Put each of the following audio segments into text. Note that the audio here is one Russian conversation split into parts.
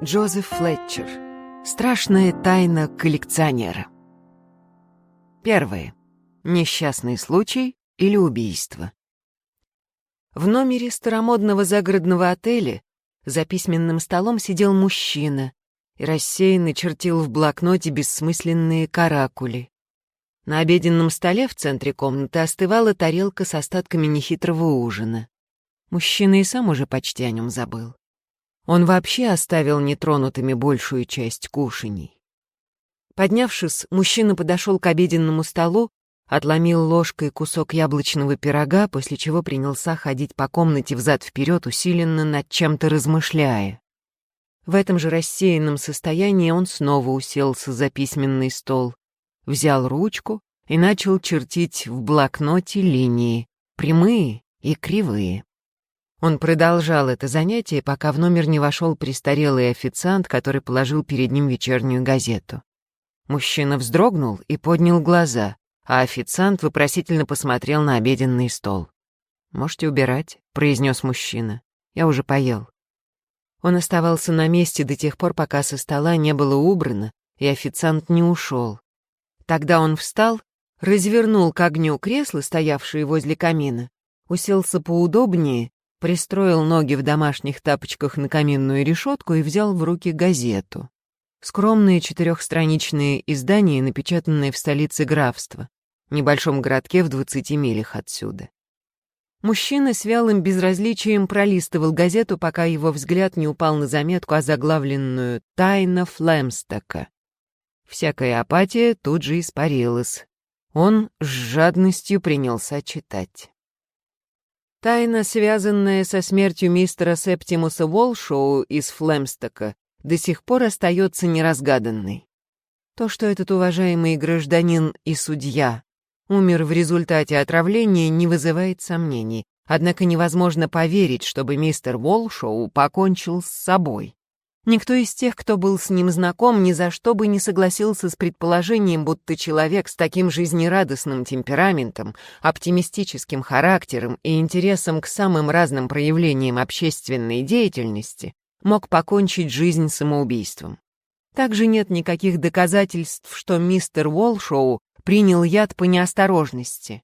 Джозеф Флетчер. Страшная тайна коллекционера. Первое. Несчастный случай или убийство. В номере старомодного загородного отеля за письменным столом сидел мужчина и рассеянно чертил в блокноте бессмысленные каракули. На обеденном столе в центре комнаты остывала тарелка с остатками нехитрого ужина. Мужчина и сам уже почти о нем забыл. Он вообще оставил нетронутыми большую часть кушаний. Поднявшись, мужчина подошел к обеденному столу, отломил ложкой кусок яблочного пирога, после чего принялся ходить по комнате взад-вперед, усиленно над чем-то размышляя. В этом же рассеянном состоянии он снова уселся за письменный стол, взял ручку и начал чертить в блокноте линии, прямые и кривые. Он продолжал это занятие, пока в номер не вошел престарелый официант, который положил перед ним вечернюю газету. Мужчина вздрогнул и поднял глаза, а официант вопросительно посмотрел на обеденный стол. «Можете убирать», — произнес мужчина. «Я уже поел». Он оставался на месте до тех пор, пока со стола не было убрано, и официант не ушел. Тогда он встал, развернул к огню кресло, стоявшее возле камина, уселся поудобнее пристроил ноги в домашних тапочках на каминную решетку и взял в руки газету. Скромное четырехстраничное издание, напечатанное в столице графства, небольшом городке в двадцати милях отсюда. Мужчина с вялым безразличием пролистывал газету, пока его взгляд не упал на заметку, озаглавленную «Тайна Флемстока». Всякая апатия тут же испарилась. Он с жадностью принялся читать. Тайна, связанная со смертью мистера Септимуса Волшоу из Флемстока, до сих пор остается неразгаданной. То, что этот уважаемый гражданин и судья умер в результате отравления, не вызывает сомнений, однако невозможно поверить, чтобы мистер Волшоу покончил с собой. Никто из тех, кто был с ним знаком, ни за что бы не согласился с предположением, будто человек с таким жизнерадостным темпераментом, оптимистическим характером и интересом к самым разным проявлениям общественной деятельности мог покончить жизнь самоубийством. Также нет никаких доказательств, что мистер Уолшоу принял яд по неосторожности.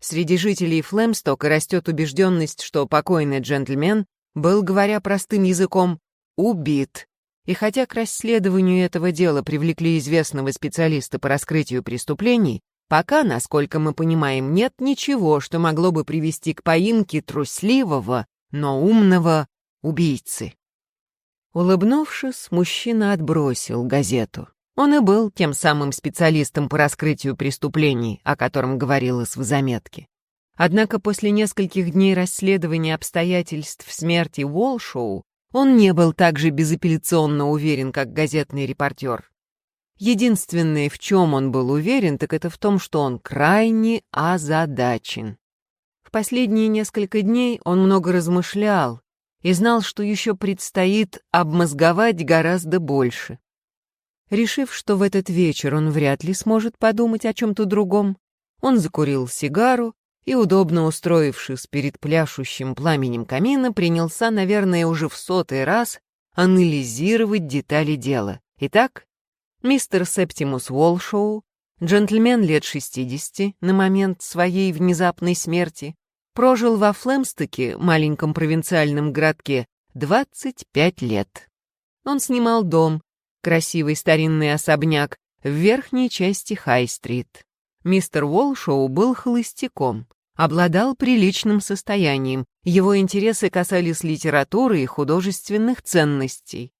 Среди жителей Флемстока растет убежденность, что покойный джентльмен был, говоря простым языком, убит. И хотя к расследованию этого дела привлекли известного специалиста по раскрытию преступлений, пока, насколько мы понимаем, нет ничего, что могло бы привести к поимке трусливого, но умного убийцы. Улыбнувшись, мужчина отбросил газету. Он и был тем самым специалистом по раскрытию преступлений, о котором говорилось в заметке. Однако после нескольких дней расследования обстоятельств смерти Уолшоу он не был так же безапелляционно уверен, как газетный репортер. Единственное, в чем он был уверен, так это в том, что он крайне озадачен. В последние несколько дней он много размышлял и знал, что еще предстоит обмозговать гораздо больше. Решив, что в этот вечер он вряд ли сможет подумать о чем-то другом, он закурил сигару и, удобно устроившись перед пляшущим пламенем камина, принялся, наверное, уже в сотый раз анализировать детали дела. Итак, мистер Септимус Уолшоу, джентльмен лет 60 на момент своей внезапной смерти, прожил во Флемстоке, маленьком провинциальном городке, 25 лет. Он снимал дом, красивый старинный особняк, в верхней части Хай-стрит. Мистер Уолшоу был холостяком, обладал приличным состоянием, его интересы касались литературы и художественных ценностей.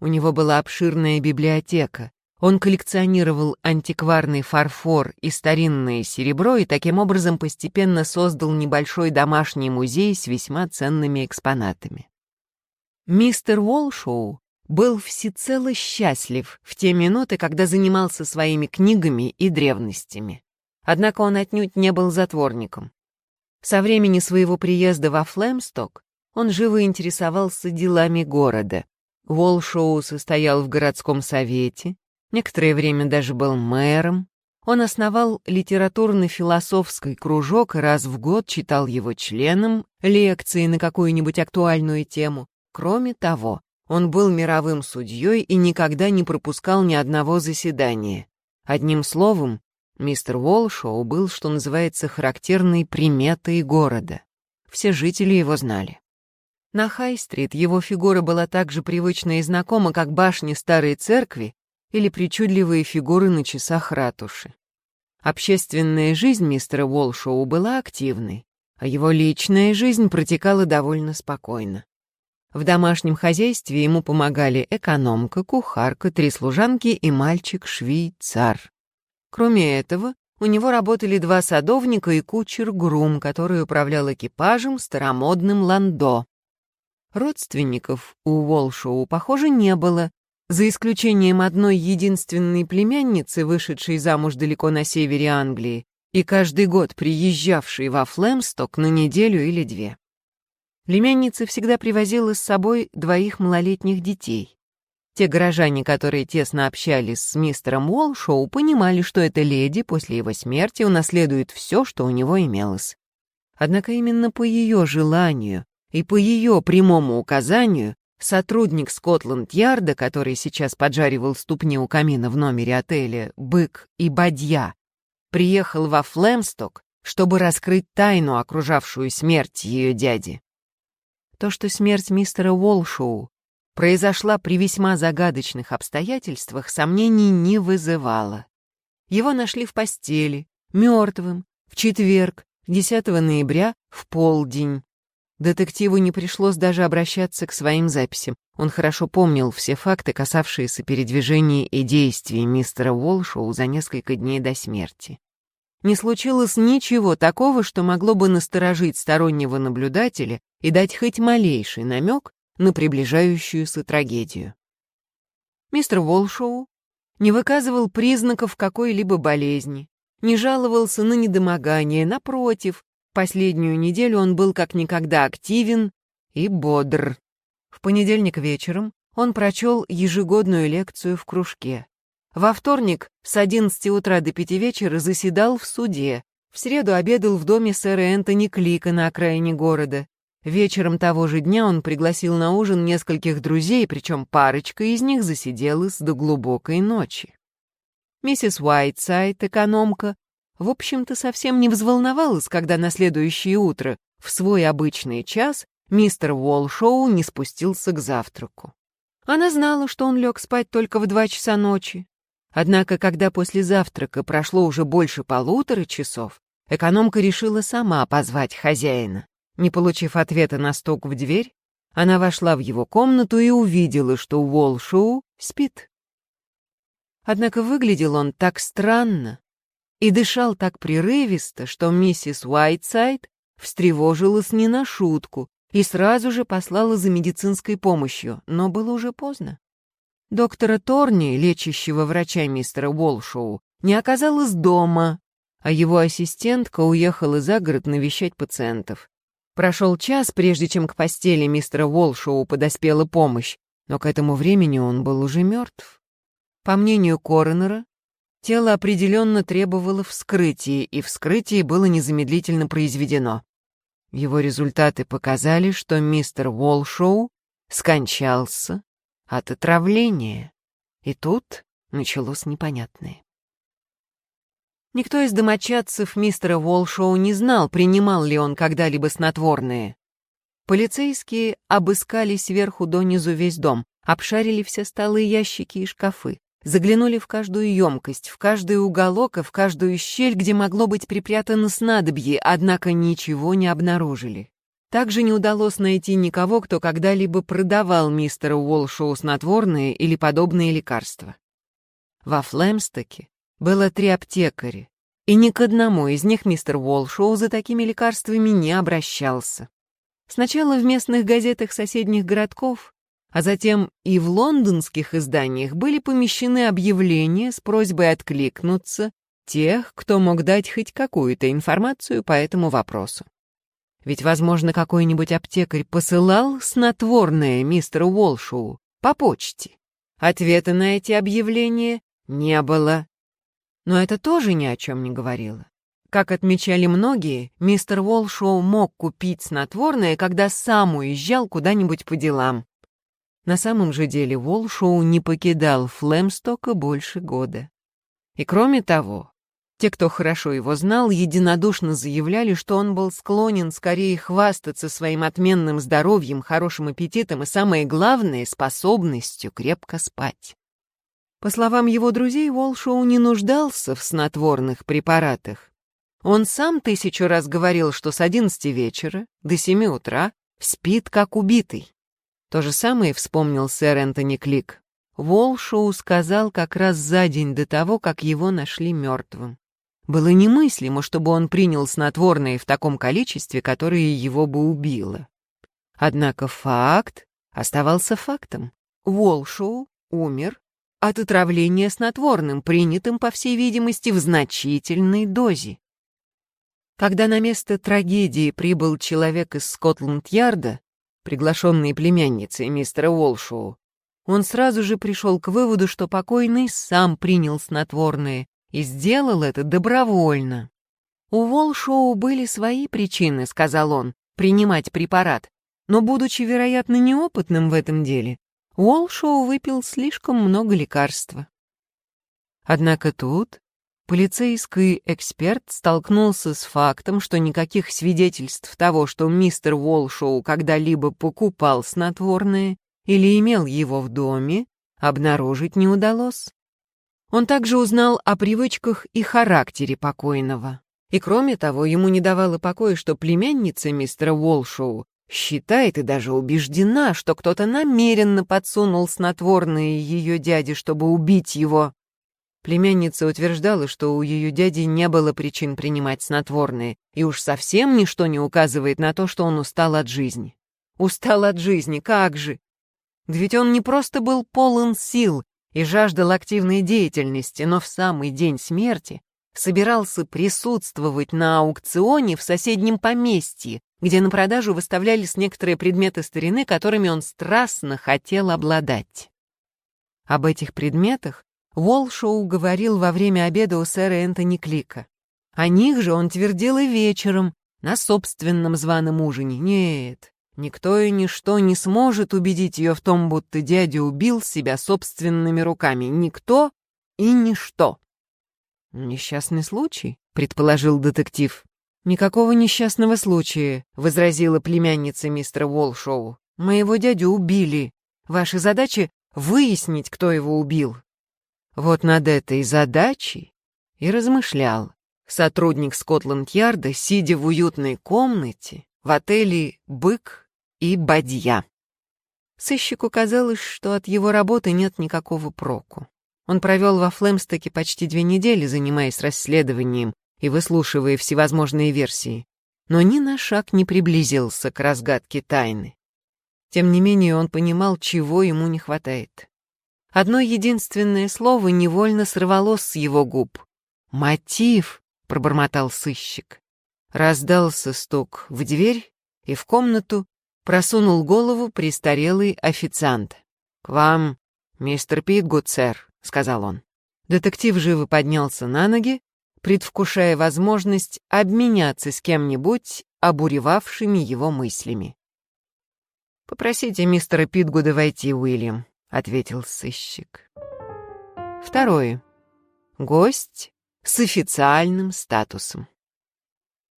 У него была обширная библиотека, он коллекционировал антикварный фарфор и старинное серебро и таким образом постепенно создал небольшой домашний музей с весьма ценными экспонатами. Мистер Уолшоу был всецело счастлив в те минуты, когда занимался своими книгами и древностями. Однако он отнюдь не был затворником. Со времени своего приезда во Флемсток он живо интересовался делами города. Волшоу состоял в городском совете, некоторое время даже был мэром. Он основал литературно-философский кружок и раз в год читал его членам лекции на какую-нибудь актуальную тему. Кроме того, Он был мировым судьей и никогда не пропускал ни одного заседания. Одним словом, мистер Уолшоу был, что называется, характерной приметой города. Все жители его знали. На Хай-стрит его фигура была так же привычна и знакома, как башни старой церкви или причудливые фигуры на часах ратуши. Общественная жизнь мистера Уолшоу была активной, а его личная жизнь протекала довольно спокойно. В домашнем хозяйстве ему помогали экономка, кухарка, три служанки и мальчик-швейцар. Кроме этого, у него работали два садовника и кучер-грум, который управлял экипажем старомодным ландо. Родственников у Уолшоу, похоже, не было, за исключением одной единственной племянницы, вышедшей замуж далеко на севере Англии, и каждый год приезжавшей во Флемсток на неделю или две. Племянница всегда привозила с собой двоих малолетних детей. Те горожане, которые тесно общались с мистером Уолшоу, понимали, что эта леди после его смерти унаследует все, что у него имелось. Однако именно по ее желанию и по ее прямому указанию сотрудник Скотланд-Ярда, который сейчас поджаривал ступни у камина в номере отеля «Бык и Бадья», приехал во Флемсток, чтобы раскрыть тайну, окружавшую смерть ее дяди. То, что смерть мистера Уолшоу произошла при весьма загадочных обстоятельствах, сомнений не вызывало. Его нашли в постели, мертвым, в четверг, 10 ноября, в полдень. Детективу не пришлось даже обращаться к своим записям. Он хорошо помнил все факты, касавшиеся передвижения и действий мистера Уолшоу за несколько дней до смерти. Не случилось ничего такого, что могло бы насторожить стороннего наблюдателя и дать хоть малейший намек на приближающуюся трагедию. Мистер Волшоу не выказывал признаков какой-либо болезни, не жаловался на недомогание, напротив, последнюю неделю он был как никогда активен и бодр. В понедельник вечером он прочел ежегодную лекцию в кружке. Во вторник с 11 утра до 5 вечера заседал в суде. В среду обедал в доме сэра Энтони Клика на окраине города. Вечером того же дня он пригласил на ужин нескольких друзей, причем парочка из них засиделась до глубокой ночи. Миссис Уайтсайд, экономка, в общем-то совсем не взволновалась, когда на следующее утро, в свой обычный час, мистер Уолшоу не спустился к завтраку. Она знала, что он лег спать только в два часа ночи, Однако, когда после завтрака прошло уже больше полутора часов, экономка решила сама позвать хозяина. Не получив ответа на стук в дверь, она вошла в его комнату и увидела, что Уолшоу спит. Однако выглядел он так странно и дышал так прерывисто, что миссис Уайтсайд встревожилась не на шутку и сразу же послала за медицинской помощью, но было уже поздно. Доктора Торни, лечащего врача мистера Уолшоу, не оказалось дома, а его ассистентка уехала за город навещать пациентов. Прошел час, прежде чем к постели мистера Уолшоу подоспела помощь, но к этому времени он был уже мертв. По мнению коронера, тело определенно требовало вскрытия, и вскрытие было незамедлительно произведено. Его результаты показали, что мистер Уолшоу скончался от отравления. И тут началось непонятное. Никто из домочадцев мистера Волшоу не знал, принимал ли он когда-либо снотворное. Полицейские обыскали сверху донизу весь дом, обшарили все столы, ящики и шкафы, заглянули в каждую емкость, в каждый уголок и в каждую щель, где могло быть припрятано снадобье, однако ничего не обнаружили. Также не удалось найти никого, кто когда-либо продавал мистеру Уолшоу снотворные или подобные лекарства. Во Флемстоке было три аптекаря, и ни к одному из них мистер Уолшоу за такими лекарствами не обращался. Сначала в местных газетах соседних городков, а затем и в лондонских изданиях были помещены объявления с просьбой откликнуться тех, кто мог дать хоть какую-то информацию по этому вопросу. Ведь, возможно, какой-нибудь аптекарь посылал снотворное мистеру Уолшоу по почте. Ответа на эти объявления не было. Но это тоже ни о чем не говорило. Как отмечали многие, мистер Уолшоу мог купить снотворное, когда сам уезжал куда-нибудь по делам. На самом же деле Волшоу не покидал Флемстока больше года. И кроме того, те, кто хорошо его знал, единодушно заявляли, что он был склонен скорее хвастаться своим отменным здоровьем, хорошим аппетитом и, самое главное, способностью крепко спать. По словам его друзей, Волшоу не нуждался в снотворных препаратах. Он сам тысячу раз говорил, что с одиннадцати вечера до семи утра спит как убитый. То же самое вспомнил сэр Энтони Клик. Волшоу сказал как раз за день до того, как его нашли мертвым. Было немыслимо, чтобы он принял снотворное в таком количестве, которое его бы убило. Однако факт оставался фактом. Волшоу умер от отравления снотворным, принятым, по всей видимости, в значительной дозе. Когда на место трагедии прибыл человек из Скотланд-Ярда, приглашенный племянницей мистера Уолшоу, он сразу же пришел к выводу, что покойный сам принял снотворное и сделал это добровольно. «У Волшоу были свои причины», — сказал он, — «принимать препарат, но, будучи, вероятно, неопытным в этом деле, Уолшоу выпил слишком много лекарства. Однако тут полицейский эксперт столкнулся с фактом, что никаких свидетельств того, что мистер Уолшоу когда-либо покупал снотворное или имел его в доме, обнаружить не удалось. Он также узнал о привычках и характере покойного. И кроме того, ему не давало покоя, что племянница мистера Уолшоу Считает и даже убеждена, что кто-то намеренно подсунул снотворное ее дяде, чтобы убить его. Племянница утверждала, что у ее дяди не было причин принимать снотворные, и уж совсем ничто не указывает на то, что он устал от жизни. Устал от жизни, как же! Да ведь он не просто был полон сил и жаждал активной деятельности, но в самый день смерти собирался присутствовать на аукционе в соседнем поместье, где на продажу выставлялись некоторые предметы старины, которыми он страстно хотел обладать. Об этих предметах Волшоу говорил во время обеда у сэра Энтони Клика. О них же он твердил и вечером, на собственном званом ужине. Нет, никто и ничто не сможет убедить ее в том, будто дядя убил себя собственными руками. Никто и ничто. «Несчастный случай», — предположил детектив. «Никакого несчастного случая», — возразила племянница мистера Волшоу. «Моего дядю убили. Ваша задача — выяснить, кто его убил». Вот над этой задачей и размышлял сотрудник Скотланд-Ярда, сидя в уютной комнате в отеле «Бык» и «Бадья». Сыщику казалось, что от его работы нет никакого проку. Он провел во Флемстоке почти две недели, занимаясь расследованием и выслушивая всевозможные версии, но ни на шаг не приблизился к разгадке тайны. Тем не менее он понимал, чего ему не хватает. Одно единственное слово невольно сорвалось с его губ. «Мотив», — пробормотал сыщик. Раздался стук в дверь, и в комнату просунул голову престарелый официант. «К вам, мистер Питгуд, сэр», — сказал он. Детектив живо поднялся на ноги, предвкушая возможность обменяться с кем-нибудь обуревавшими его мыслями. «Попросите мистера Питгуда войти, Уильям», — ответил сыщик. Второе. Гость с официальным статусом.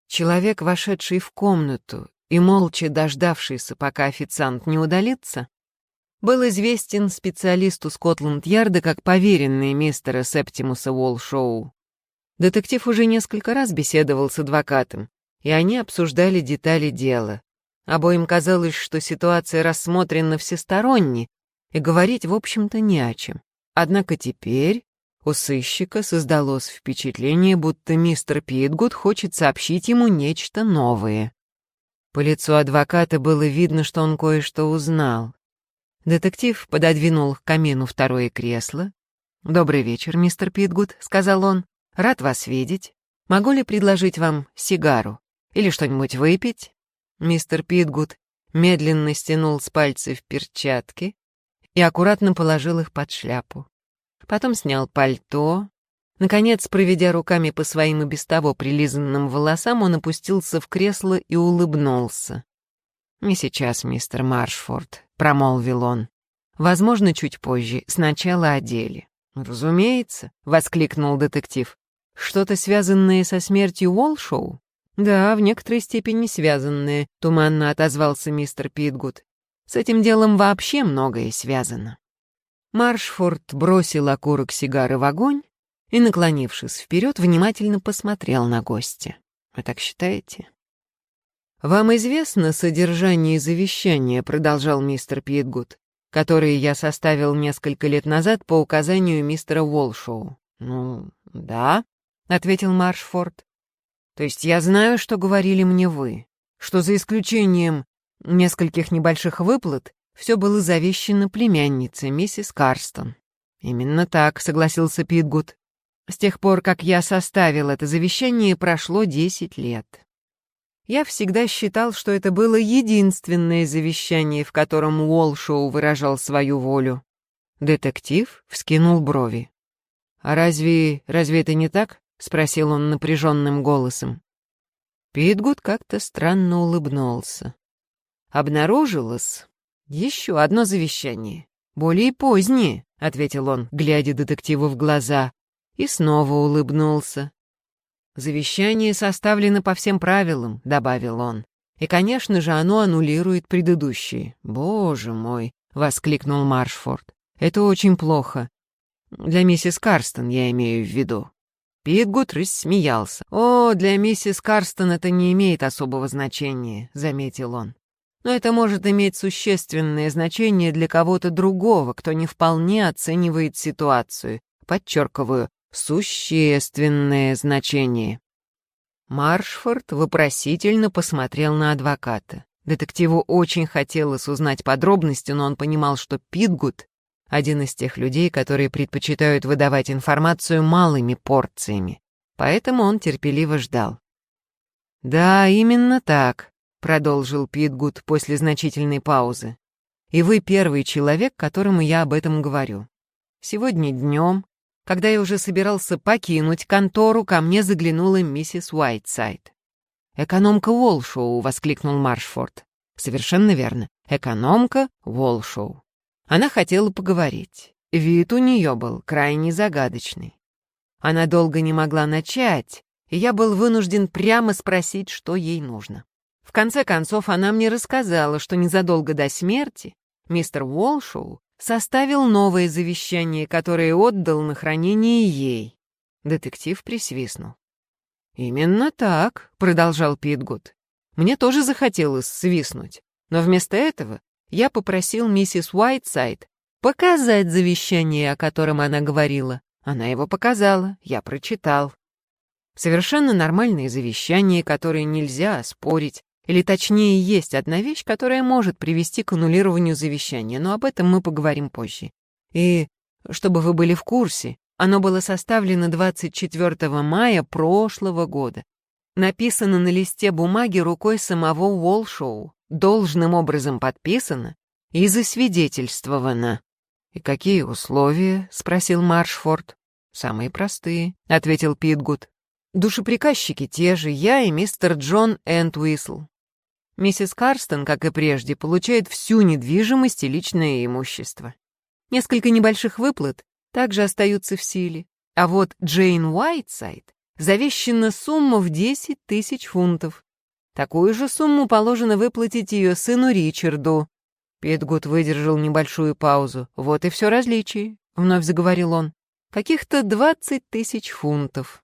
Человек, вошедший в комнату и молча дождавшийся, пока официант не удалится, был известен специалисту Скотланд-Ярда как поверенный мистера Септимуса Уолшоу. Детектив уже несколько раз беседовал с адвокатом, и они обсуждали детали дела. Обоим казалось, что ситуация рассмотрена всесторонне, и говорить, в общем-то, не о чем. Однако теперь у сыщика создалось впечатление, будто мистер Питгуд хочет сообщить ему нечто новое. По лицу адвоката было видно, что он кое-что узнал. Детектив пододвинул к камину второе кресло. «Добрый вечер, мистер Питгуд», — сказал он. «Рад вас видеть. Могу ли предложить вам сигару? Или что-нибудь выпить?» Мистер Питгуд медленно стянул с пальцев перчатки и аккуратно положил их под шляпу. Потом снял пальто. Наконец, проведя руками по своим и без того прилизанным волосам, он опустился в кресло и улыбнулся. «Не сейчас, мистер Маршфорд», — промолвил он. Возможно, чуть позже. Сначала о деле». «Разумеется», — воскликнул детектив. «Что-то связанное со смертью Уолшоу?» «Да, в некоторой степени связанное», — туманно отозвался мистер Питгуд. «С этим делом вообще многое связано». Маршфорд бросил окурок сигары в огонь и, наклонившись вперед, внимательно посмотрел на гостя. «Вы так считаете?» «Вам известно содержание завещания», — продолжал мистер Питгуд, «которое я составил несколько лет назад по указанию мистера Уолшоу». «Ну, да», — ответил Маршфорд. «То есть я знаю, что говорили мне вы, что за исключением нескольких небольших выплат все было завещено племяннице, миссис Карстон». «Именно так», — согласился Питгуд. «С тех пор, как я составил это завещание, прошло десять лет». Я всегда считал, что это было единственное завещание, в котором Уолшоу выражал свою волю. Детектив вскинул брови. «А разве... разве это не так?» — спросил он напряженным голосом. Питгуд как-то странно улыбнулся. Обнаружилось еще одно завещание. Более позднее, — ответил он, глядя детективу в глаза, и снова улыбнулся. «Завещание составлено по всем правилам», — добавил он. «И, конечно же, оно аннулирует предыдущие». «Боже мой!» — воскликнул Маршфорд. «Это очень плохо. Для миссис Карстон я имею в виду». Питгуд рассмеялся. «О, для миссис Карстон это не имеет особого значения», — заметил он. «Но это может иметь существенное значение для кого-то другого, кто не вполне оценивает ситуацию. Подчеркиваю, существенное значение. Маршфорд вопросительно посмотрел на адвоката. Детективу очень хотелось узнать подробности, но он понимал, что Питгуд — один из тех людей, которые предпочитают выдавать информацию малыми порциями. Поэтому он терпеливо ждал. «Да, именно так», — продолжил Питгуд после значительной паузы. «И вы первый человек, которому я об этом говорю. Сегодня днем когда я уже собирался покинуть контору, ко мне заглянула миссис Уайтсайд. «Экономка Уолшоу!» — воскликнул Маршфорд. «Совершенно верно. Экономка Уолшоу». Она хотела поговорить. Вид у нее был крайне загадочный. Она долго не могла начать, и я был вынужден прямо спросить, что ей нужно. В конце концов, она мне рассказала, что незадолго до смерти мистер Уолшоу составил новое завещание, которое отдал на хранение ей. Детектив присвистнул. «Именно так», — продолжал Питгуд. «Мне тоже захотелось свистнуть, но вместо этого я попросил миссис Уайтсайд показать завещание, о котором она говорила. Она его показала, я прочитал. Совершенно нормальное завещание, которое нельзя оспорить, или точнее, есть одна вещь, которая может привести к аннулированию завещания, но об этом мы поговорим позже. И, чтобы вы были в курсе, оно было составлено 24 мая прошлого года. Написано на листе бумаги рукой самого Уолшоу, должным образом подписано и засвидетельствовано. «И какие условия?» — спросил Маршфорд. «Самые простые», — ответил Питгуд. «Душеприказчики те же, я и мистер Джон Энтвисл. Миссис Карстон, как и прежде, получает всю недвижимость и личное имущество. Несколько небольших выплат также остаются в силе. А вот Джейн Уайтсайд завещена сумма в 10 тысяч фунтов. Такую же сумму положено выплатить ее сыну Ричарду. Петгуд выдержал небольшую паузу. «Вот и все различие», — вновь заговорил он. «Каких-то двадцать тысяч фунтов.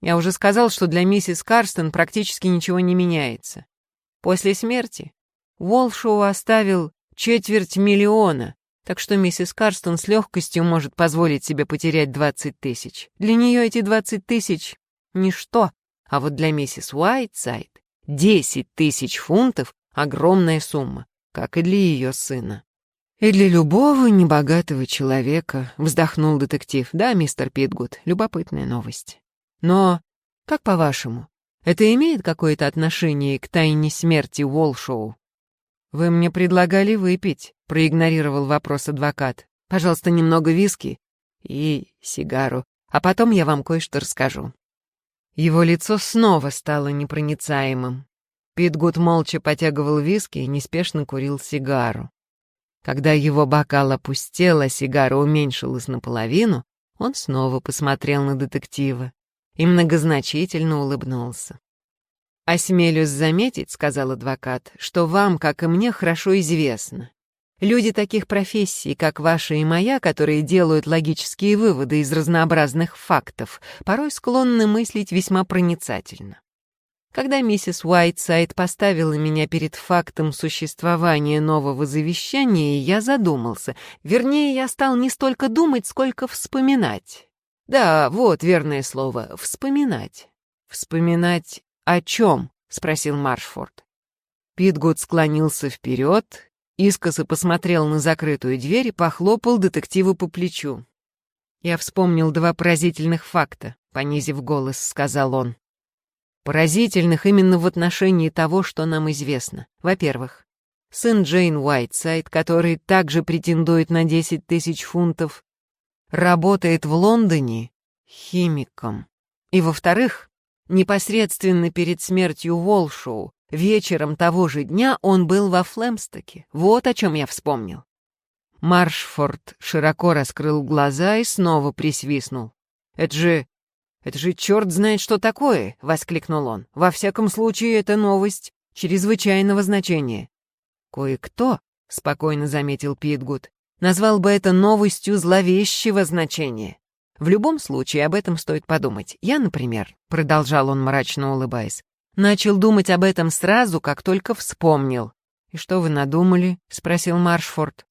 Я уже сказал, что для миссис Карстон практически ничего не меняется. После смерти Уолшоу оставил четверть миллиона, так что миссис Карстон с легкостью может позволить себе потерять 20 тысяч. Для нее эти 20 тысяч — ничто, а вот для миссис Уайтсайд 10 тысяч фунтов — огромная сумма, как и для ее сына. «И для любого небогатого человека», — вздохнул детектив. «Да, мистер Питгуд, любопытная новость. Но, как по-вашему, это имеет какое-то отношение к тайне смерти Уолшоу? Вы мне предлагали выпить, проигнорировал вопрос адвокат. Пожалуйста, немного виски и сигару, а потом я вам кое-что расскажу. Его лицо снова стало непроницаемым. Питгуд молча потягивал виски и неспешно курил сигару. Когда его бокал опустел, а сигара уменьшилась наполовину, он снова посмотрел на детектива и многозначительно улыбнулся. «Осмелюсь заметить, — сказал адвокат, — что вам, как и мне, хорошо известно. Люди таких профессий, как ваша и моя, которые делают логические выводы из разнообразных фактов, порой склонны мыслить весьма проницательно. Когда миссис Уайтсайд поставила меня перед фактом существования нового завещания, я задумался. Вернее, я стал не столько думать, сколько вспоминать. Да, вот верное слово — вспоминать. Вспоминать о чем? — спросил Маршфорд. Питгуд склонился вперед, искоса посмотрел на закрытую дверь и похлопал детективу по плечу. «Я вспомнил два поразительных факта», — понизив голос, сказал он поразительных именно в отношении того, что нам известно. Во-первых, сын Джейн Уайтсайд, который также претендует на 10 тысяч фунтов, работает в Лондоне химиком. И во-вторых, непосредственно перед смертью Волшоу, вечером того же дня он был во Флемстоке. Вот о чем я вспомнил. Маршфорд широко раскрыл глаза и снова присвистнул. «Это же «Это же черт знает, что такое!» — воскликнул он. «Во всяком случае, это новость чрезвычайного значения». «Кое-кто», — спокойно заметил Питгуд, «назвал бы это новостью зловещего значения. В любом случае, об этом стоит подумать. Я, например, — продолжал он, мрачно улыбаясь, начал думать об этом сразу, как только вспомнил. «И что вы надумали?» — спросил Маршфорд.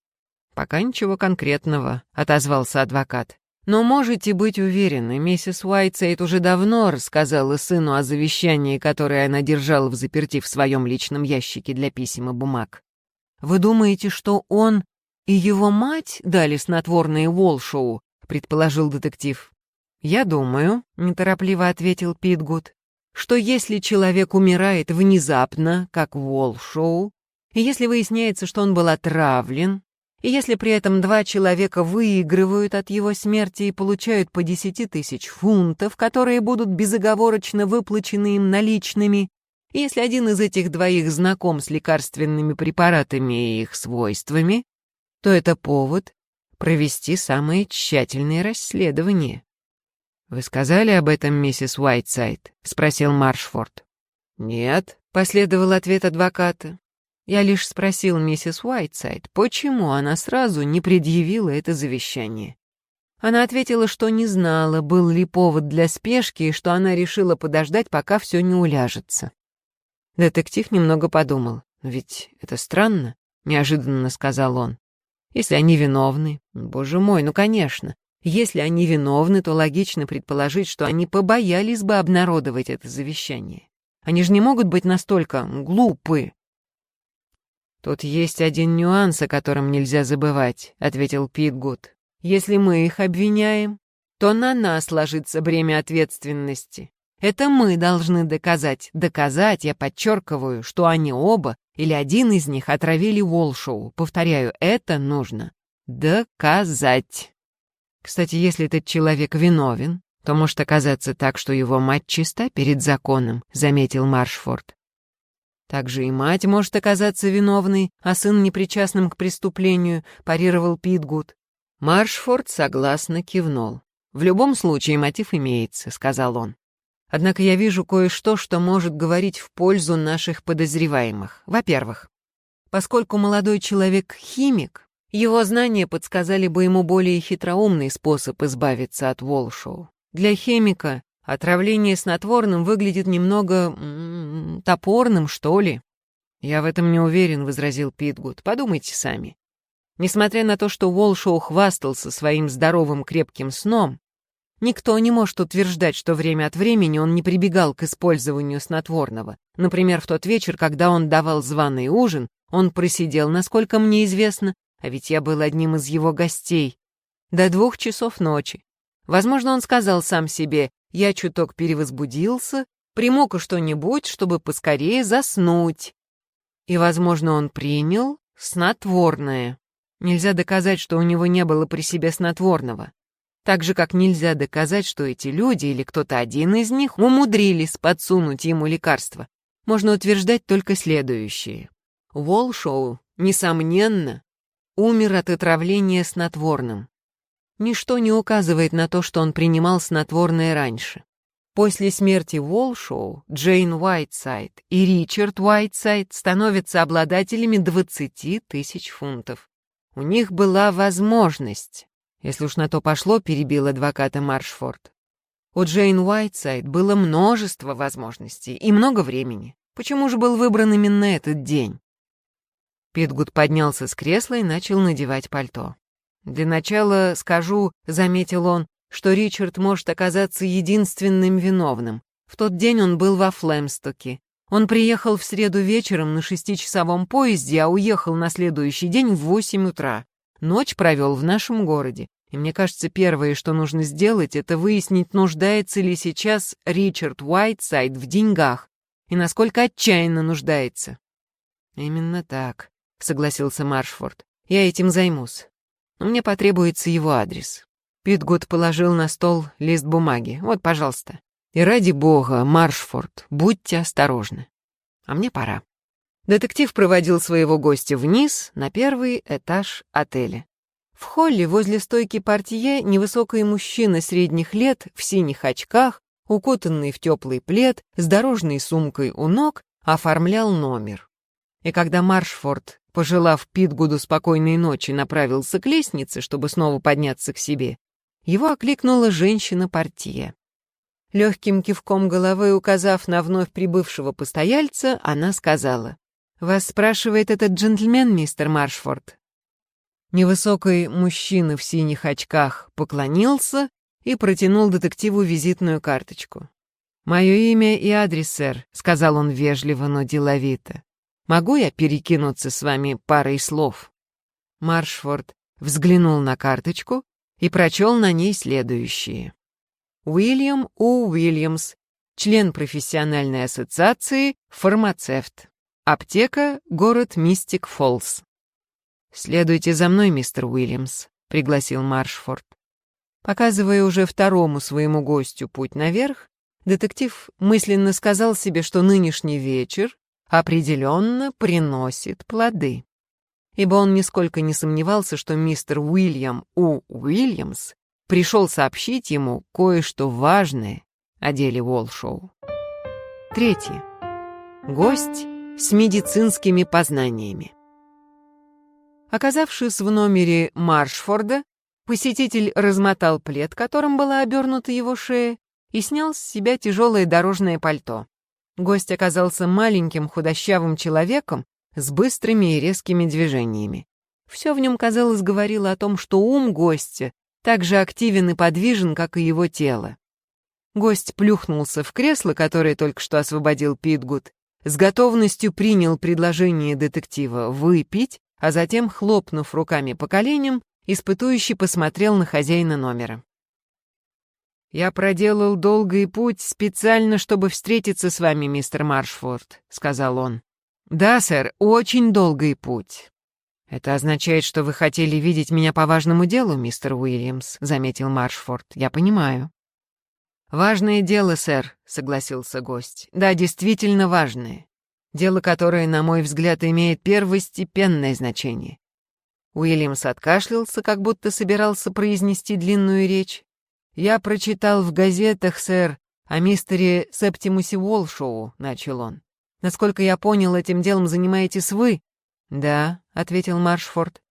«Пока ничего конкретного», — отозвался адвокат. Но можете быть уверены, миссис Уайтсейд уже давно рассказала сыну о завещании, которое она держала в заперти в своем личном ящике для писем и бумаг. Вы думаете, что он и его мать дали снотворное Волшоу? предположил детектив. Я думаю, неторопливо ответил Питгуд, что если человек умирает внезапно, как Волшоу, и если выясняется, что он был отравлен, и если при этом два человека выигрывают от его смерти и получают по десяти тысяч фунтов, которые будут безоговорочно выплачены им наличными, и если один из этих двоих знаком с лекарственными препаратами и их свойствами, то это повод провести самое тщательное расследование. «Вы сказали об этом, миссис Уайтсайд?» — спросил Маршфорд. «Нет», — последовал ответ адвоката. Я лишь спросил миссис Уайтсайд, почему она сразу не предъявила это завещание. Она ответила, что не знала, был ли повод для спешки, и что она решила подождать, пока все не уляжется. Детектив немного подумал. «Ведь это странно», — неожиданно сказал он. «Если они виновны, боже мой, ну конечно. Если они виновны, то логично предположить, что они побоялись бы обнародовать это завещание. Они же не могут быть настолько глупы, «Тут есть один нюанс, о котором нельзя забывать», — ответил Питгуд. «Если мы их обвиняем, то на нас ложится бремя ответственности. Это мы должны доказать, доказать, я подчеркиваю, что они оба или один из них отравили Волшоу. Повторяю, это нужно доказать. Кстати, если этот человек виновен, то может оказаться так, что его мать чиста перед законом, заметил Маршфорд. Также и мать может оказаться виновной, а сын непричастным к преступлению, парировал Питгуд. Маршфорд согласно кивнул. «В любом случае мотив имеется», — сказал он. «Однако я вижу кое-что, что может говорить в пользу наших подозреваемых. Во-первых, поскольку молодой человек — химик, его знания подсказали бы ему более хитроумный способ избавиться от Волшоу. Для химика Отравление снотворным выглядит немного... Топорным, что ли. «Я в этом не уверен», — возразил Питгуд. «Подумайте сами. Несмотря на то, что Волшоу хвастался своим здоровым крепким сном, никто не может утверждать, что время от времени он не прибегал к использованию снотворного. Например, в тот вечер, когда он давал званый ужин, он просидел, насколько мне известно, а ведь я был одним из его гостей, до двух часов ночи. Возможно, он сказал сам себе я чуток перевозбудился, приму-ка что-нибудь, чтобы поскорее заснуть. И, возможно, он принял снотворное. Нельзя доказать, что у него не было при себе снотворного. Так же, как нельзя доказать, что эти люди или кто-то один из них умудрились подсунуть ему лекарство. Можно утверждать только следующее. Волшоу, несомненно, умер от отравления снотворным. Ничто не указывает на то, что он принимал снотворное раньше. После смерти Уолшоу Джейн Уайтсайд и Ричард Уайтсайд становятся обладателями 20 тысяч фунтов. У них была возможность, если уж на то пошло, перебил адвоката Маршфорд. У Джейн Уайтсайд было множество возможностей и много времени. Почему же был выбран именно этот день? Питгуд поднялся с кресла и начал надевать пальто. «Для начала скажу», — заметил он, что Ричард может оказаться единственным виновным. В тот день он был во Флемстоке. Он приехал в среду вечером на шестичасовом поезде, а уехал на следующий день в восемь утра. Ночь провел в нашем городе. И мне кажется, первое, что нужно сделать, это выяснить, нуждается ли сейчас Ричард Уайтсайд в деньгах и насколько отчаянно нуждается. «Именно так», — согласился Маршфорд. «Я этим займусь. Но мне потребуется его адрес». Питгуд положил на стол лист бумаги. «Вот, пожалуйста. И ради бога, Маршфорд, будьте осторожны. А мне пора». Детектив проводил своего гостя вниз, на первый этаж отеля. В холле возле стойки портье невысокий мужчина средних лет в синих очках, укутанный в теплый плед, с дорожной сумкой у ног, оформлял номер. И когда Маршфорд, пожелав Питгуду спокойной ночи, направился к лестнице, чтобы снова подняться к себе, его окликнула женщина-портье. Легким кивком головы, указав на вновь прибывшего постояльца, она сказала, «Вас спрашивает этот джентльмен, мистер Маршфорд». Невысокий мужчина в синих очках поклонился и протянул детективу визитную карточку. «Мое имя и адрес, сэр», — сказал он вежливо, но деловито. «Могу я перекинуться с вами парой слов?» Маршфорд взглянул на карточку и прочел на ней следующее. Уильям У. Уильямс, член профессиональной ассоциации, фармацевт. Аптека, город Мистик Фоллс. «Следуйте за мной, мистер Уильямс», — пригласил Маршфорд. Показывая уже второму своему гостю путь наверх, детектив мысленно сказал себе, что нынешний вечер определенно приносит плоды ибо он нисколько не сомневался, что мистер Уильям У. Уильямс пришел сообщить ему кое-что важное о деле Уолшоу. Третье. Гость с медицинскими познаниями. Оказавшись в номере Маршфорда, посетитель размотал плед, которым была обернута его шея, и снял с себя тяжелое дорожное пальто. Гость оказался маленьким худощавым человеком с быстрыми и резкими движениями. Все в нем, казалось, говорило о том, что ум гостя так же активен и подвижен, как и его тело. Гость плюхнулся в кресло, которое только что освободил Питгуд, с готовностью принял предложение детектива выпить, а затем, хлопнув руками по коленям, испытующий посмотрел на хозяина номера. «Я проделал долгий путь специально, чтобы встретиться с вами, мистер Маршфорд», — сказал он. «Да, сэр, очень долгий путь». «Это означает, что вы хотели видеть меня по важному делу, мистер Уильямс», — заметил Маршфорд. «Я понимаю». «Важное дело, сэр», — согласился гость. «Да, действительно важное. Дело, которое, на мой взгляд, имеет первостепенное значение». Уильямс откашлялся, как будто собирался произнести длинную речь. «Я прочитал в газетах, сэр, о мистере Септимусе Уолшоу», — начал он. Насколько я понял, этим делом занимаетесь вы?» «Да», — ответил Маршфорд.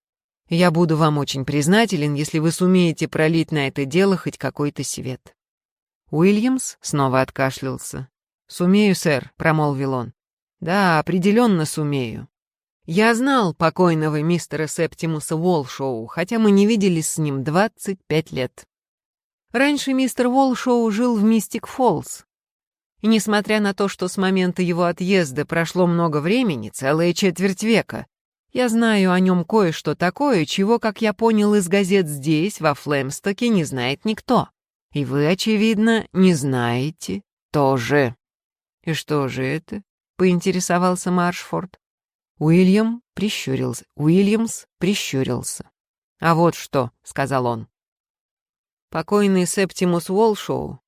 «Я буду вам очень признателен, если вы сумеете пролить на это дело хоть какой-то свет». Уильямс снова откашлялся. «Сумею, сэр», — промолвил он. «Да, определенно сумею. Я знал покойного мистера Септимуса Уолшоу, хотя мы не виделись с ним 25 лет. Раньше мистер Уолшоу жил в Мистик Фоллс, и несмотря на то, что с момента его отъезда прошло много времени, целая четверть века, я знаю о нем кое-что такое, чего, как я понял из газет здесь, во Флемстоке, не знает никто. И вы, очевидно, не знаете тоже. И что же это? поинтересовался Маршфорд. Уильям прищурился. Уильямс прищурился. «А вот что», — сказал он. Покойный Септимус Уолшоу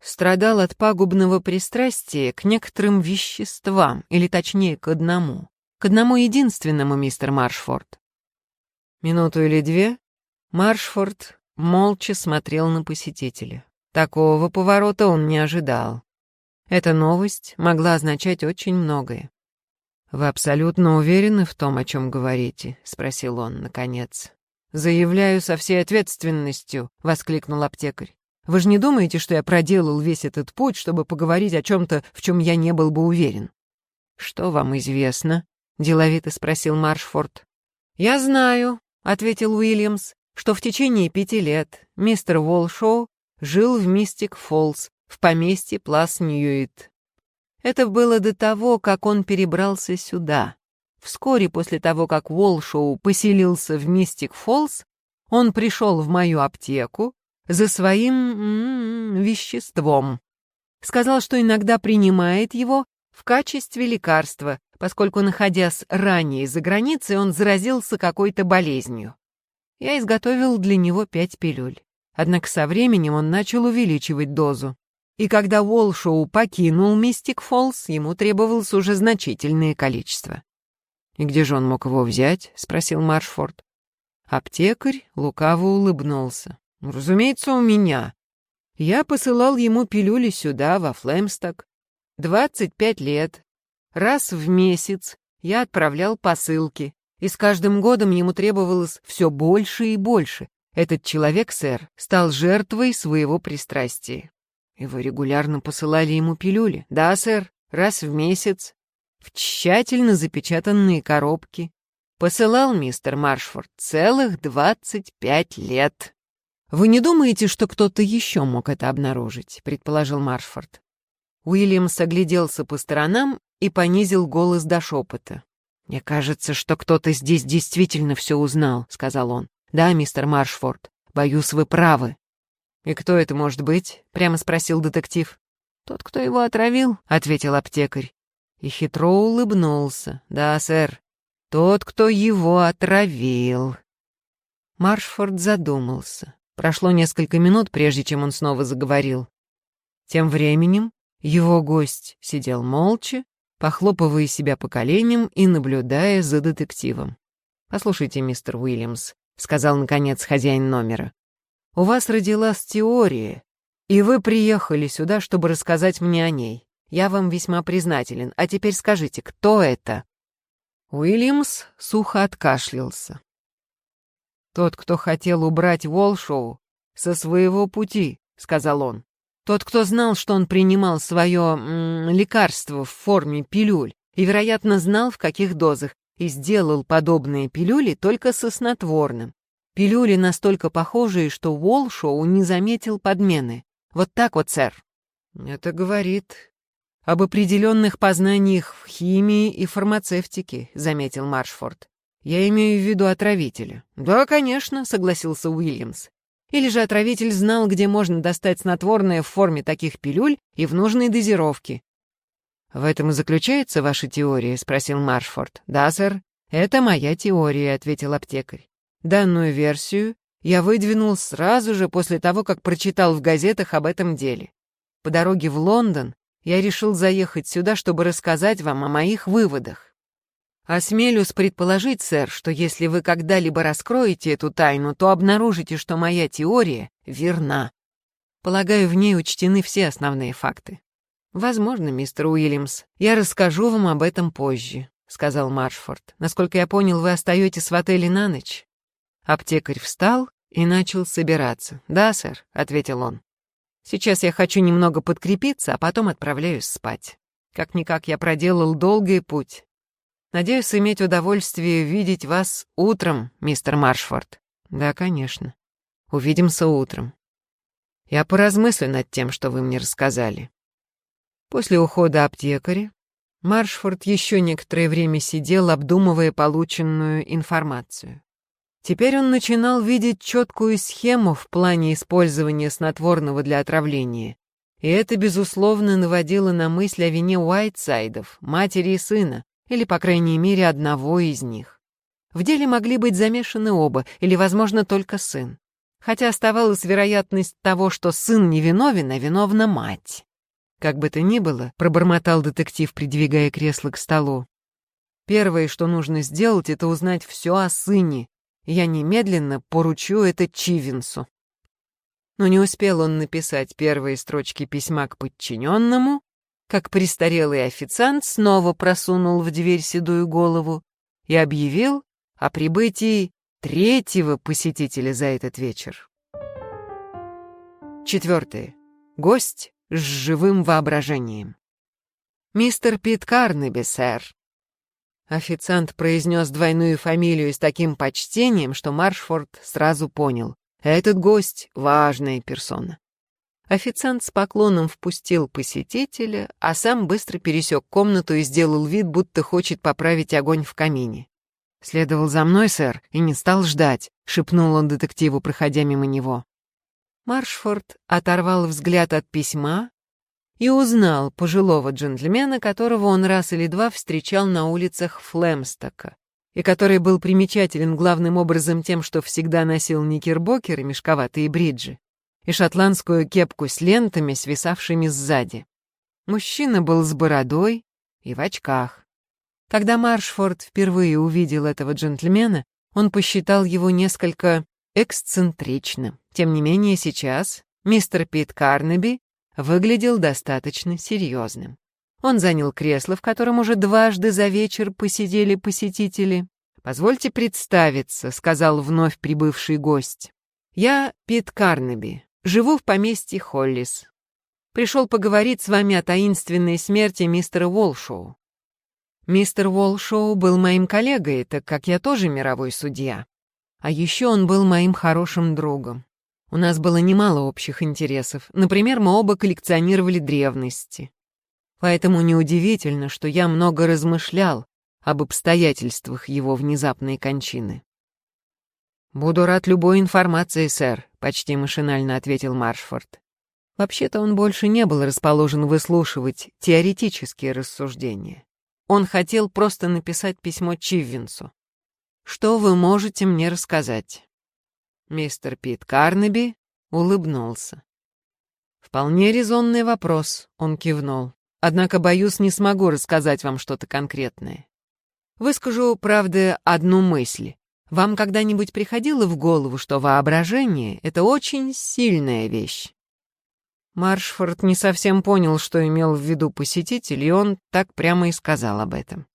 страдал от пагубного пристрастия к некоторым веществам, или точнее к одному. К одному единственному, мистер Маршфорд. Минуту или две Маршфорд молча смотрел на посетителя. Такого поворота он не ожидал. Эта новость могла означать очень многое. «Вы абсолютно уверены в том, о чем говорите?» — спросил он, наконец. «Заявляю со всей ответственностью», — воскликнул аптекарь. «Вы же не думаете, что я проделал весь этот путь, чтобы поговорить о чем-то, в чем я не был бы уверен?» «Что вам известно?» — деловито спросил Маршфорд. «Я знаю», — ответил Уильямс, «что в течение пяти лет мистер Волшоу жил в Мистик Фоллс, в поместье Плас Ньюит. Это было до того, как он перебрался сюда. Вскоре после того, как Волшоу поселился в Мистик Фоллс, он пришел в мою аптеку за своим м -м, веществом. Сказал, что иногда принимает его в качестве лекарства, поскольку, находясь ранее за границей, он заразился какой-то болезнью. Я изготовил для него пять пилюль. Однако со временем он начал увеличивать дозу. И когда Уолшоу покинул Мистик Фоллс, ему требовалось уже значительное количество. «И где же он мог его взять?» — спросил Маршфорд. Аптекарь лукаво улыбнулся. «Ну, «Разумеется, у меня. Я посылал ему пилюли сюда, во Флемсток. Двадцать пять лет. Раз в месяц я отправлял посылки, и с каждым годом ему требовалось все больше и больше. Этот человек, сэр, стал жертвой своего пристрастия. И вы регулярно посылали ему пилюли? Да, сэр, раз в месяц в тщательно запечатанные коробки. Посылал мистер Маршфорд целых двадцать пять лет. «Вы не думаете, что кто-то еще мог это обнаружить?» — предположил Маршфорд. Уильямс огляделся по сторонам и понизил голос до шепота. «Мне кажется, что кто-то здесь действительно все узнал», — сказал он. «Да, мистер Маршфорд, боюсь, вы правы». «И кто это может быть?» — прямо спросил детектив. «Тот, кто его отравил», — ответил аптекарь и хитро улыбнулся. «Да, сэр, тот, кто его отравил». Маршфорд задумался. Прошло несколько минут, прежде чем он снова заговорил. Тем временем его гость сидел молча, похлопывая себя по коленям и наблюдая за детективом. «Послушайте, мистер Уильямс», — сказал, наконец, хозяин номера, — «у вас родилась теория, и вы приехали сюда, чтобы рассказать мне о ней. Я вам весьма признателен. А теперь скажите, кто это?» Уильямс сухо откашлялся. «Тот, кто хотел убрать Волшоу со своего пути», — сказал он. «Тот, кто знал, что он принимал свое лекарство в форме пилюль и, вероятно, знал, в каких дозах, и сделал подобные пилюли только со снотворным. Пилюли настолько похожие, что Волшоу не заметил подмены. Вот так вот, сэр». «Это говорит об определенных познаниях в химии и фармацевтике», — заметил Маршфорд. «Я имею в виду отравителя». «Да, конечно», — согласился Уильямс. «Или же отравитель знал, где можно достать снотворное в форме таких пилюль и в нужной дозировке». «В этом и заключается ваша теория?» — спросил Маршфорд. «Да, сэр. Это моя теория», — ответил аптекарь. «Данную версию я выдвинул сразу же после того, как прочитал в газетах об этом деле. По дороге в Лондон я решил заехать сюда, чтобы рассказать вам о моих выводах. Осмелюсь предположить, сэр, что если вы когда-либо раскроете эту тайну, то обнаружите, что моя теория верна. Полагаю, в ней учтены все основные факты. Возможно, мистер Уильямс, я расскажу вам об этом позже, сказал Маршфорд. Насколько я понял, вы остаетесь в отеле на ночь. Аптекарь встал и начал собираться. «Да, сэр», — ответил он. Сейчас я хочу немного подкрепиться, а потом отправляюсь спать. Как-никак я проделал долгий путь. Надеюсь иметь удовольствие видеть вас утром, мистер Маршфорд. Да, конечно. Увидимся утром. Я поразмыслю над тем, что вы мне рассказали. После ухода аптекаря Маршфорд еще некоторое время сидел, обдумывая полученную информацию. Теперь он начинал видеть четкую схему в плане использования снотворного для отравления. И это, безусловно, наводило на мысль о вине Уайтсайдов, матери и сына, или, по крайней мере, одного из них. В деле могли быть замешаны оба, или, возможно, только сын. Хотя оставалась вероятность того, что сын невиновен, а виновна мать. Как бы то ни было, пробормотал детектив, придвигая кресло к столу. Первое, что нужно сделать, это узнать все о сыне, я немедленно поручу это Чивинсу. Но не успел он написать первые строчки письма к подчиненному, как престарелый официант снова просунул в дверь седую голову и объявил о прибытии третьего посетителя за этот вечер. Четвертое. Гость с живым воображением. «Мистер Пит Карнеби, сэр». Официант произнес двойную фамилию с таким почтением, что Маршфорд сразу понял. Этот гость — важная персона. Официант с поклоном впустил посетителя, а сам быстро пересек комнату и сделал вид, будто хочет поправить огонь в камине. «Следовал за мной, сэр, и не стал ждать», — шепнул он детективу, проходя мимо него. Маршфорд оторвал взгляд от письма и узнал пожилого джентльмена, которого он раз или два встречал на улицах Флемстока, и который был примечателен главным образом тем, что всегда носил никербокеры, мешковатые бриджи, и шотландскую кепку с лентами, свисавшими сзади. Мужчина был с бородой и в очках. Когда Маршфорд впервые увидел этого джентльмена, он посчитал его несколько эксцентричным. Тем не менее, сейчас мистер Пит Карнеби выглядел достаточно серьезным. Он занял кресло, в котором уже дважды за вечер посидели посетители. «Позвольте представиться», — сказал вновь прибывший гость. «Я Пит Карнеби, живу в поместье Холлис. Пришел поговорить с вами о таинственной смерти мистера Уолшоу. Мистер Уолшоу был моим коллегой, так как я тоже мировой судья. А еще он был моим хорошим другом. У нас было немало общих интересов. Например, мы оба коллекционировали древности. Поэтому неудивительно, что я много размышлял об обстоятельствах его внезапной кончины. «Буду рад любой информации, сэр», — почти машинально ответил Маршфорд. Вообще-то он больше не был расположен выслушивать теоретические рассуждения. Он хотел просто написать письмо Чиввинсу. «Что вы можете мне рассказать?» Мистер Пит Карнеби улыбнулся. «Вполне резонный вопрос», — он кивнул. «Однако, боюсь, не смогу рассказать вам что-то конкретное. Выскажу, правда, одну мысль. Вам когда-нибудь приходило в голову, что воображение — это очень сильная вещь? Маршфорд не совсем понял, что имел в виду посетитель, и он так прямо и сказал об этом.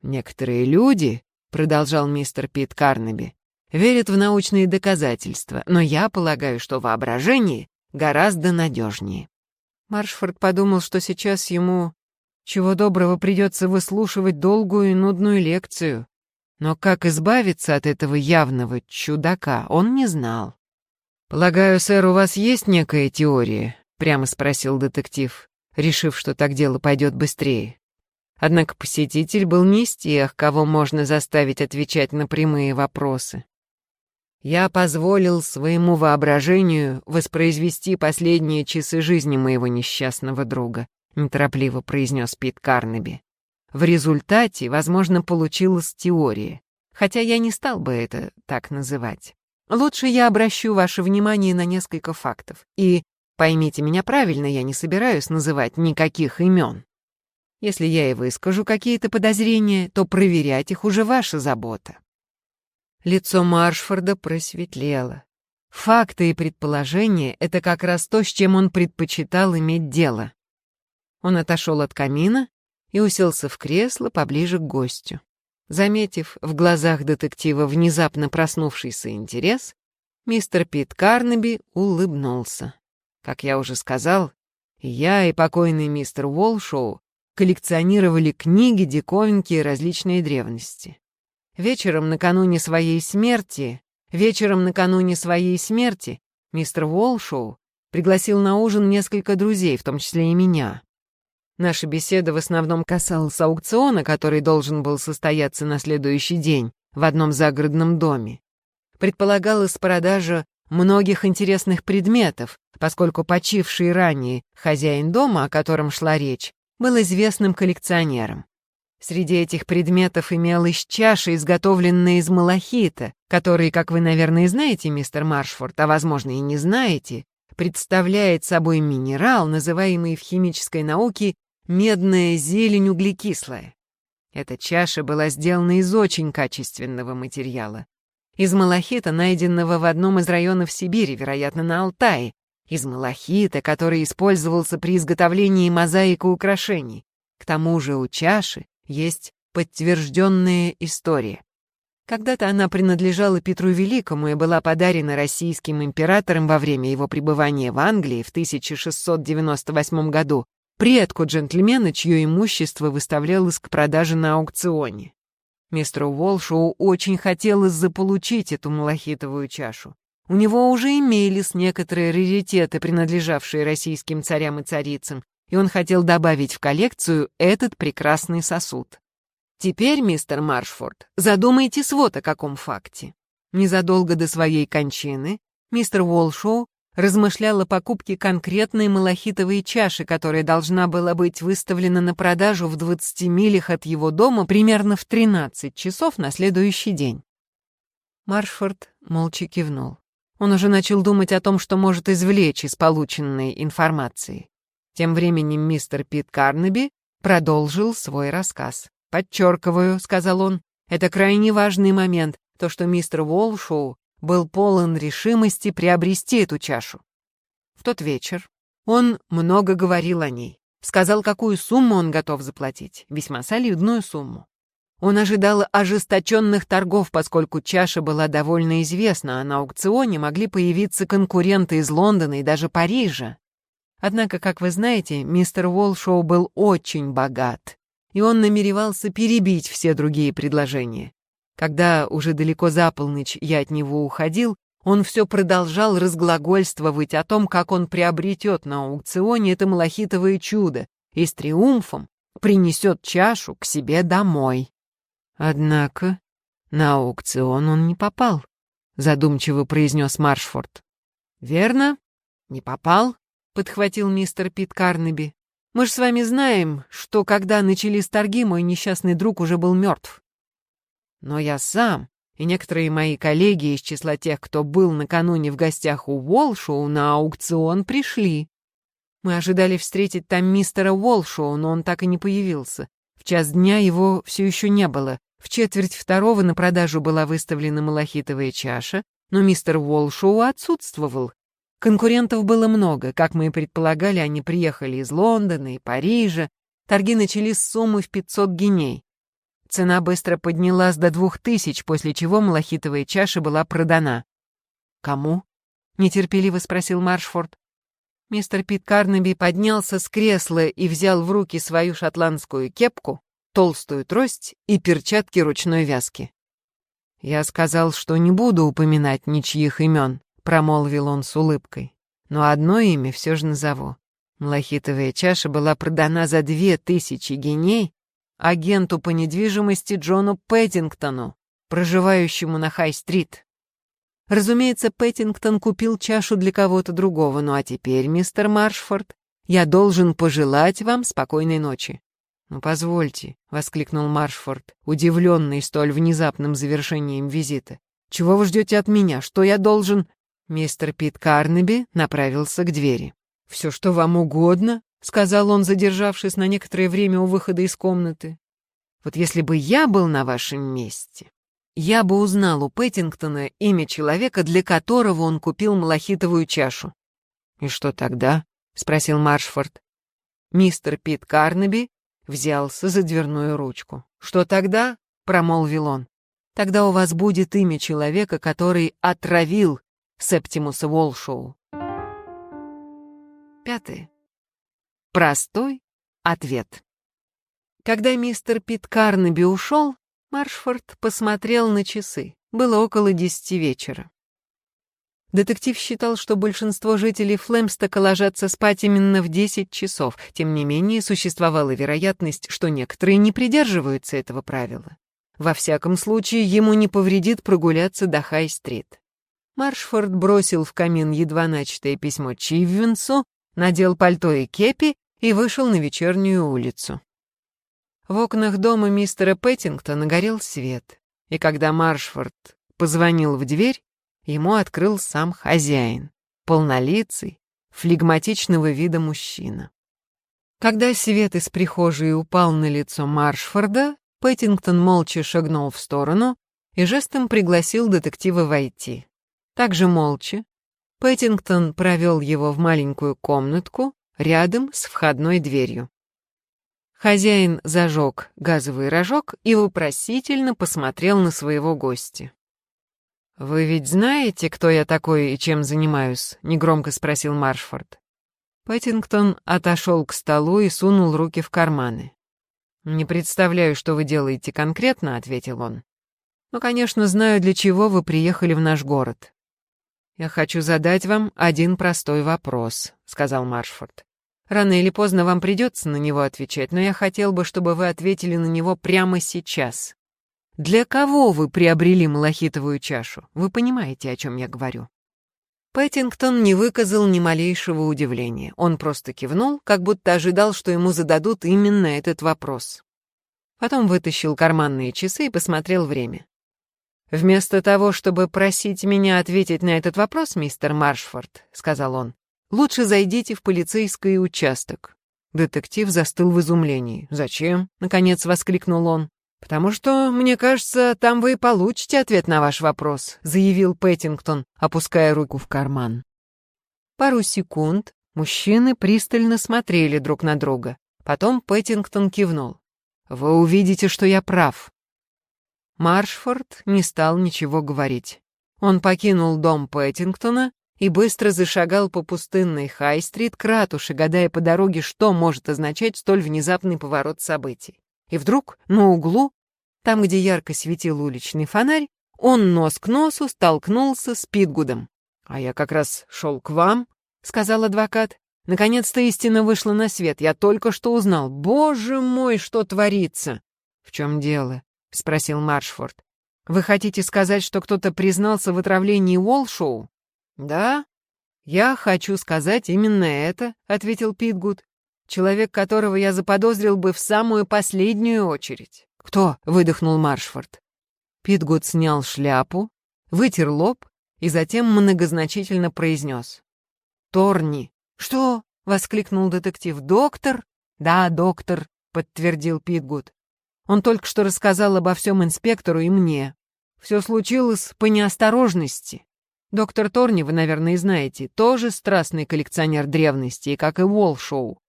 «Некоторые люди», — продолжал мистер Пит Карнеби, «верят в научные доказательства, но я полагаю, что воображение гораздо надежнее». Маршфорд подумал, что сейчас ему чего доброго придется выслушивать долгую и нудную лекцию, но как избавиться от этого явного чудака, он не знал. «Полагаю, сэр, у вас есть некая теория?» — прямо спросил детектив, решив, что так дело пойдет быстрее. Однако посетитель был не из тех, кого можно заставить отвечать на прямые вопросы. Я позволил своему воображению воспроизвести последние часы жизни моего несчастного друга, неторопливо произнес Пит Карнеби. В результате, возможно, получилась теория, хотя я не стал бы это так называть. Лучше я обращу ваше внимание на несколько фактов. И, поймите меня правильно, я не собираюсь называть никаких имен. Если я и выскажу какие-то подозрения, то проверять их уже ваша забота. Лицо Маршфорда просветлело. Факты и предположения — это как раз то, с чем он предпочитал иметь дело. Он отошел от камина и уселся в кресло поближе к гостю. Заметив в глазах детектива внезапно проснувшийся интерес, мистер Пит Карнеби улыбнулся. Как я уже сказал, я и покойный мистер Уолшоу коллекционировали книги, диковинки и различные древности. Вечером накануне своей смерти, вечером накануне своей смерти мистер Уолшоу пригласил на ужин несколько друзей, в том числе и меня. Наша беседа в основном касалась аукциона, который должен был состояться на следующий день в одном загородном доме. Предполагалась продажа многих интересных предметов, поскольку почивший ранее хозяин дома, о котором шла речь, был известным коллекционером. Среди этих предметов имелась чаша, изготовленная из малахита, который, как вы, наверное, знаете, мистер Маршфорд, а, возможно, и не знаете, представляет собой минерал, называемый в химической науке медная зелень углекислая. Эта чаша была сделана из очень качественного материала. Из малахита, найденного в одном из районов Сибири, вероятно, на Алтае. Из малахита, который использовался при изготовлении мозаик и украшений. К тому же у чаши есть подтвержденная история. Когда-то она принадлежала Петру Великому и была подарена российским императором во время его пребывания в Англии в 1698 году предку джентльмена, чье имущество выставлялось к продаже на аукционе. Мистеру Волшоу очень хотелось заполучить эту малахитовую чашу. У него уже имелись некоторые раритеты, принадлежавшие российским царям и царицам, и он хотел добавить в коллекцию этот прекрасный сосуд. Теперь, мистер Маршфорд, задумайтесь вот о каком факте. Незадолго до своей кончины мистер Уолшоу размышлял о покупке конкретной малахитовой чаши, которая должна была быть выставлена на продажу в 20 милях от его дома примерно в 13 часов на следующий день. Маршфорд молча кивнул. Он уже начал думать о том, что может извлечь из полученной информации. Тем временем мистер Пит Карнаби продолжил свой рассказ. «Подчеркиваю», — сказал он, — «это крайне важный момент, то, что мистер Уолшоу был полон решимости приобрести эту чашу. В тот вечер он много говорил о ней, сказал, какую сумму он готов заплатить, весьма солидную сумму. Он ожидал ожесточенных торгов, поскольку чаша была довольно известна, а на аукционе могли появиться конкуренты из Лондона и даже Парижа. Однако, как вы знаете, мистер Уолшоу был очень богат и он намеревался перебить все другие предложения. Когда уже далеко за полночь я от него уходил, он все продолжал разглагольствовать о том, как он приобретет на аукционе это малахитовое чудо и с триумфом принесет чашу к себе домой. Однако на аукцион он не попал, задумчиво произнес Маршфорд. Верно, не попал, подхватил мистер Пит Карнеби. Мы же с вами знаем, что когда начались торги, мой несчастный друг уже был мертв. Но я сам и некоторые мои коллеги из числа тех, кто был накануне в гостях у Уолшоу, на аукцион пришли. Мы ожидали встретить там мистера Уолшоу, но он так и не появился. В час дня его все еще не было. В четверть второго на продажу была выставлена малахитовая чаша, но мистер Уолшоу отсутствовал, Конкурентов было много. Как мы и предполагали, они приехали из Лондона и Парижа. Торги начались с суммы в 500 геней. Цена быстро поднялась до двух тысяч, после чего малахитовая чаша была продана. «Кому?» — нетерпеливо спросил Маршфорд. Мистер Пит Карнаби поднялся с кресла и взял в руки свою шотландскую кепку, толстую трость и перчатки ручной вязки. Я сказал, что не буду упоминать ничьих имен, промолвил он с улыбкой. «Но одно имя все же назову. Малахитовая чаша была продана за две тысячи геней агенту по недвижимости Джону Пэттингтону, проживающему на Хай-стрит. Разумеется, Пэттингтон купил чашу для кого-то другого, ну а теперь, мистер Маршфорд, я должен пожелать вам спокойной ночи. «Ну, позвольте», — воскликнул Маршфорд, удивленный столь внезапным завершением визита. «Чего вы ждете от меня? Что я должен...» Мистер Пит Карнеби направился к двери. «Все, что вам угодно», — сказал он, задержавшись на некоторое время у выхода из комнаты. «Вот если бы я был на вашем месте, я бы узнал у Пэттингтона имя человека, для которого он купил малахитовую чашу». «И что тогда?» — спросил Маршфорд. Мистер Пит Карнеби взялся за дверную ручку. «Что тогда?» — промолвил он. «Тогда у вас будет имя человека, который отравил Септимуса Волшоу. Пятое. Простой ответ. Когда мистер Пит Карнаби ушел, Маршфорд посмотрел на часы. Было около десяти вечера. Детектив считал, что большинство жителей Флемстока ложатся спать именно в десять часов. Тем не менее, существовала вероятность, что некоторые не придерживаются этого правила. Во всяком случае, ему не повредит прогуляться до Хай-стрит. Маршфорд бросил в камин едва начатое письмо Чиввинсу, надел пальто и кепи и вышел на вечернюю улицу. В окнах дома мистера Пэттингтона горел свет, и когда Маршфорд позвонил в дверь, ему открыл сам хозяин, полнолицый, флегматичного вида мужчина. Когда свет из прихожей упал на лицо Маршфорда, Пэттингтон молча шагнул в сторону и жестом пригласил детектива войти. Также молча Пэттингтон провел его в маленькую комнатку рядом с входной дверью. Хозяин зажег газовый рожок и вопросительно посмотрел на своего гостя. «Вы ведь знаете, кто я такой и чем занимаюсь?» — негромко спросил Маршфорд. Пэттингтон отошел к столу и сунул руки в карманы. «Не представляю, что вы делаете конкретно», — ответил он. «Но, конечно, знаю, для чего вы приехали в наш город». «Я хочу задать вам один простой вопрос», — сказал Маршфорд. «Рано или поздно вам придется на него отвечать, но я хотел бы, чтобы вы ответили на него прямо сейчас. Для кого вы приобрели малахитовую чашу? Вы понимаете, о чем я говорю?» Пэттингтон не выказал ни малейшего удивления. Он просто кивнул, как будто ожидал, что ему зададут именно этот вопрос. Потом вытащил карманные часы и посмотрел время. «Вместо того, чтобы просить меня ответить на этот вопрос, мистер Маршфорд», — сказал он, — «лучше зайдите в полицейский участок». Детектив застыл в изумлении. «Зачем?» — наконец воскликнул он. «Потому что, мне кажется, там вы и получите ответ на ваш вопрос», заявил Пэттингтон, опуская руку в карман. Пару секунд мужчины пристально смотрели друг на друга. Потом Пэттингтон кивнул. «Вы увидите, что я прав». Маршфорд не стал ничего говорить. Он покинул дом Пэттингтона и быстро зашагал по пустынной Хай-стрит к ратуше, гадая по дороге, что может означать столь внезапный поворот событий. И вдруг на углу, там, где ярко светил уличный фонарь, он нос к носу столкнулся с Питгудом. «А я как раз шел к вам», — сказал адвокат. «Наконец-то истина вышла на свет. Я только что узнал. Боже мой, что творится!» «В чем дело?» — спросил Маршфорд. «Вы хотите сказать, что кто-то признался в отравлении Уолшоу?» «Да, я хочу сказать именно это», — ответил Питгуд. Человек, которого я заподозрил бы в самую последнюю очередь. «Кто?» — выдохнул Маршфорд. Питгуд снял шляпу, вытер лоб и затем многозначительно произнес. «Торни». «Что?» — воскликнул детектив. «Доктор?» «Да, доктор», — подтвердил Питгуд. «Он только что рассказал обо всем инспектору и мне. Все случилось по неосторожности. Доктор Торни, вы, наверное, знаете, тоже страстный коллекционер древностей, как и Уолшоу.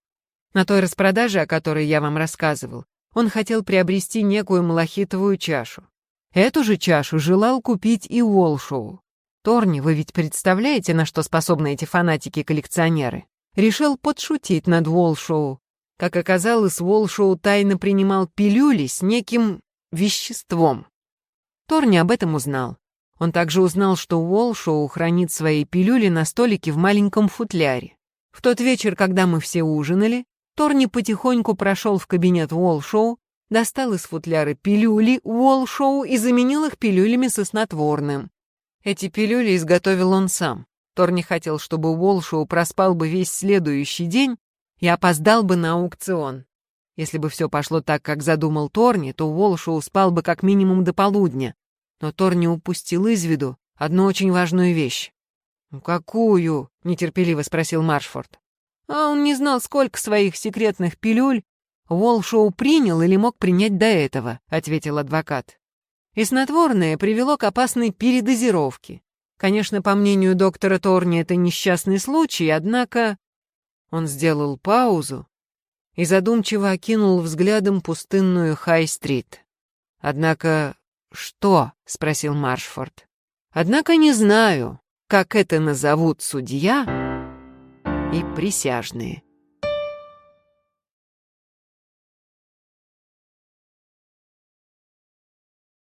На той распродаже, о которой я вам рассказывал, он хотел приобрести некую малахитовую чашу. Эту же чашу желал купить и Уолшоу. Торни, вы ведь представляете, на что способны эти фанатики-коллекционеры? Решил подшутить над Уолшоу. Как оказалось, Уолшоу тайно принимал пилюли с неким веществом. Торни об этом узнал. Он также узнал, что Уолшоу хранит свои пилюли на столике в маленьком футляре. В тот вечер, когда мы все ужинали, Торни потихоньку прошел в кабинет Уолшоу, достал из футляра пилюли Уолшоу и заменил их пилюлями со снотворным. Эти пилюли изготовил он сам. Торни хотел, чтобы Уолшоу проспал бы весь следующий день и опоздал бы на аукцион. Если бы все пошло так, как задумал Торни, то Уолшоу спал бы как минимум до полудня. Но Торни упустил из виду одну очень важную вещь. «Какую?» — нетерпеливо спросил Маршфорд. А он не знал, сколько своих секретных пилюль Уолшоу принял или мог принять до этого, ответил адвокат. И снотворное привело к опасной передозировке. Конечно, по мнению доктора Торни, это несчастный случай, однако... Он сделал паузу и задумчиво окинул взглядом пустынную Хай-стрит. «Однако что?» — спросил Маршфорд. «Однако не знаю, как это назовут судья...» и присяжные.